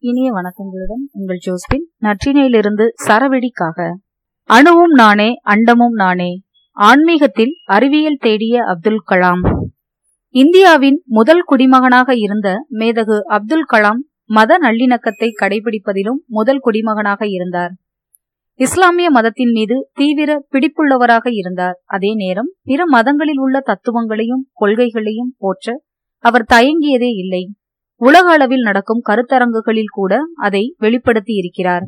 இனிய வணக்கங்களுடன் உங்கள் ஜோஸ்பின் நற்றினையிலிருந்து சரவெடிக்காக. அணுவும் நானே அண்டமும் நானே ஆன்மீகத்தில் அறிவியல் தேடிய அப்துல் கலாம். இந்தியாவின் முதல் குடிமகனாக இருந்த மேதகு அப்துல் கலாம் மத நல்லிணக்கத்தை கடைபிடிப்பதிலும் முதல் குடிமகனாக இருந்தார். இஸ்லாமிய மதத்தின் மீது தீவிர பிடிப்புள்ளவராக இருந்தார். அதே நேரம் பிற மதங்களில் உள்ள தத்துவங்களையும் கொள்கைகளையும் போற்ற அவர் தயங்கியதே இல்லை. உலக அளவில் நடக்கும் கருத்தரங்குகளில் கூட அதை வெளிப்படுத்தி இருக்கிறார்.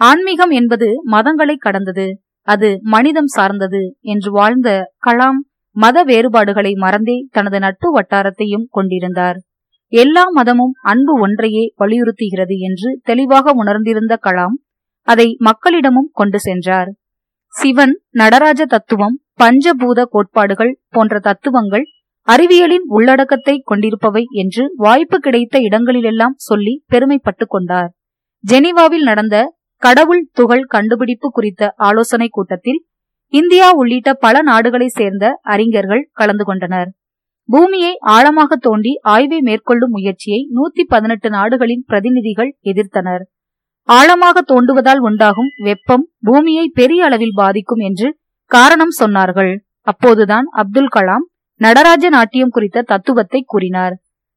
ஆன்மீகம் என்பது மதங்களை கடந்தது அது மனிதம் சார்ந்தது என்று வாழ்ந்த கலாம் மத வேறுபாடுகளை மறந்தே தனது நட்பு வட்டாரத்தையும் கொண்டிருந்தார். எல்லா மதமும் அன்பு ஒன்றையே வலியுறுத்துகிறது என்று தெளிவாக உணர்ந்திருந்த கலாம் அதை மக்களிடமும் கொண்டு சென்றார். சிவன் நடராஜ தத்துவம் பஞ்சபூத கோட்பாடுகள் போன்ற தத்துவங்கள் அறிவியலின் உள்ளடக்கத்தை கொண்டிருப்பவை என்று வாய்ப்பு கிடைத்த இடங்களிலெல்லாம் சொல்லி பெருமைப்பட்டு கொண்டார். ஜெனீவாவில் நடந்த கடவுள் துகள் கண்டுபிடிப்பு குறித்த ஆலோசனை கூட்டத்தில் இந்தியா உள்ளிட்ட பல நாடுகளைச் சேர்ந்த அறிஞர்கள் கலந்து கொண்டனர். பூமியை ஆழமாக தோண்டி ஆய்வை மேற்கொள்ளும் முயற்சியை நூத்தி பதினெட்டு நாடுகளின் பிரதிநிதிகள் எதிர்த்தனர். ஆழமாக தோண்டுவதால் உண்டாகும் வெப்பம் பூமியை பெரிய அளவில் பாதிக்கும் என்று காரணம் சொன்னார்கள். அப்போதுதான் அப்துல் கலாம் நடராஜ நாட்டியம் குறித்த தத்துவத்தை கூறினார்.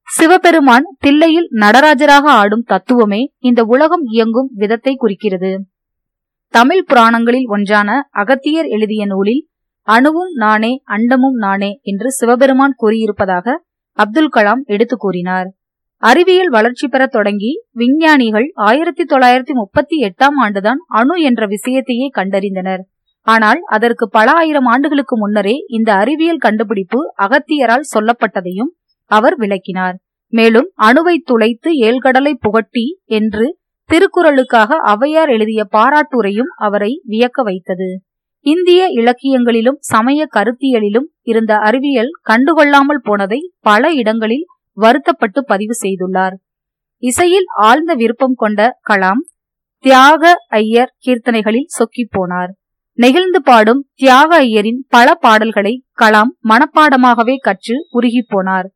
சிவபெருமான் தில்லையில் நடராஜராக ஆடும் தத்துவமே இந்த உலகம் இயங்கும் விதத்தை குறிக்கிறது. தமிழ் புராணங்களில் ஒன்றான அகத்தியர் எழுதிய நூலில் அணுவும் நானே அண்டமும் நானே என்று சிவபெருமான் கூறியிருப்பதாக அப்துல் கலாம் எடுத்து கூறினார். அறிவியல் வளர்ச்சி பெற தொடங்கி விஞ்ஞானிகள் ஆயிரத்தி தொள்ளாயிரத்தி முப்பத்தி எட்டாம் ஆண்டுதான் அணு என்ற விஷயத்தையே கண்டறிந்தனர். ஆனால் அதற்கு பல ஆயிரம் ஆண்டுகளுக்கு முன்னரே இந்த அறிவியல் கண்டுபிடிப்பு அகத்தியரால் சொல்லப்பட்டதையும் அவர் விளக்கினார். மேலும் அணுவை துளைத்து ஏழ்கடலை புகட்டி என்று திருக்குறளுக்காக அவையார் எழுதிய பாராட்டுரையும் அவரை வியக்க வைத்தது. இந்திய இலக்கியங்களிலும் சமய கருத்தியலிலும் இருந்த அறிவியல் கண்டுகொள்ளாமல் போனதை பல இடங்களில் வருத்தப்பட்டு பதிவு செய்துள்ளார். இசையில் ஆழ்ந்த விருப்பம் கொண்ட கலாம் தியாக ஐயர் கீர்த்தனைகளில் சொக்கி போனார். நெகிழ்ந்து பாடும் தியாக ஐயரின் பல பாடல்களை கலாம் மனப்பாடமாகவே கற்று உருகி போனார்.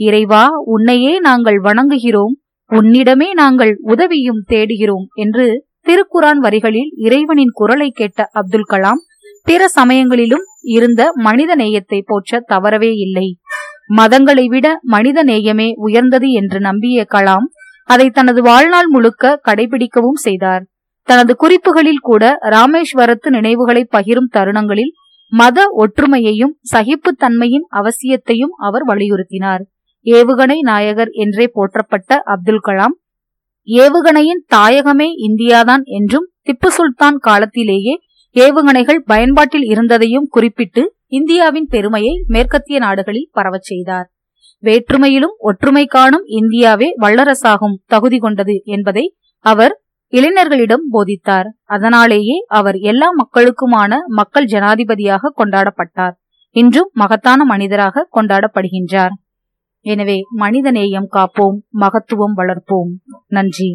இறைவா உன்னையே நாங்கள் வணங்குகிறோம். உன்னிடமே நாங்கள் உதவியும் தேடுகிறோம் என்று திருக்குரான் வரிகளில் இறைவனின் குரலை கேட்ட அப்துல் கலாம் பிற சமயங்களிலும் இருந்த மனித நேயத்தை போற்ற தவறவே இல்லை. மதங்களை விட மனித நேயமே உயர்ந்தது என்று நம்பிய கலாம் அதை தனது வாழ்நாள் முழுக்க கடைபிடிக்கவும் செய்தார். தனது குறிப்புகளில் கூட ராமேஸ்வரத்து நினைவுகளை பகிரும் தருணங்களில் மத ஒற்றுமையையும் சகிப்புத்தன்மையின் அவசியத்தையும் அவர் வலியுறுத்தினார். ஏவுகணை நாயகர் என்றே போற்றப்பட்ட அப்துல் கலாம் ஏவுகணையின் தாயகமே இந்தியாதான் என்றும் திப்பு சுல்தான் காலத்திலேயே ஏவுகணைகள் பயன்பாட்டில் இருந்ததையும் குறிப்பிட்டு இந்தியாவின் பெருமையை மேற்கத்திய நாடுகளில் பரவச் செய்தார். வேற்றுமையிலும் ஒற்றுமை காணும் இந்தியாவே வல்லரசாகும் தகுதி கொண்டது என்பதை அவர் இளைஞர்களிடம் போதித்தார். அதனாலேயே அவர் எல்லா மக்களுக்குமான மக்கள் ஜனாதிபதியாக கொண்டாடப்பட்டார். இன்றும் மகத்தான மனிதராக கொண்டாடப்படுகின்றார். எனவே மனிதநேயம் காப்போம் மகத்துவம் வளர்ப்போம். நன்றி.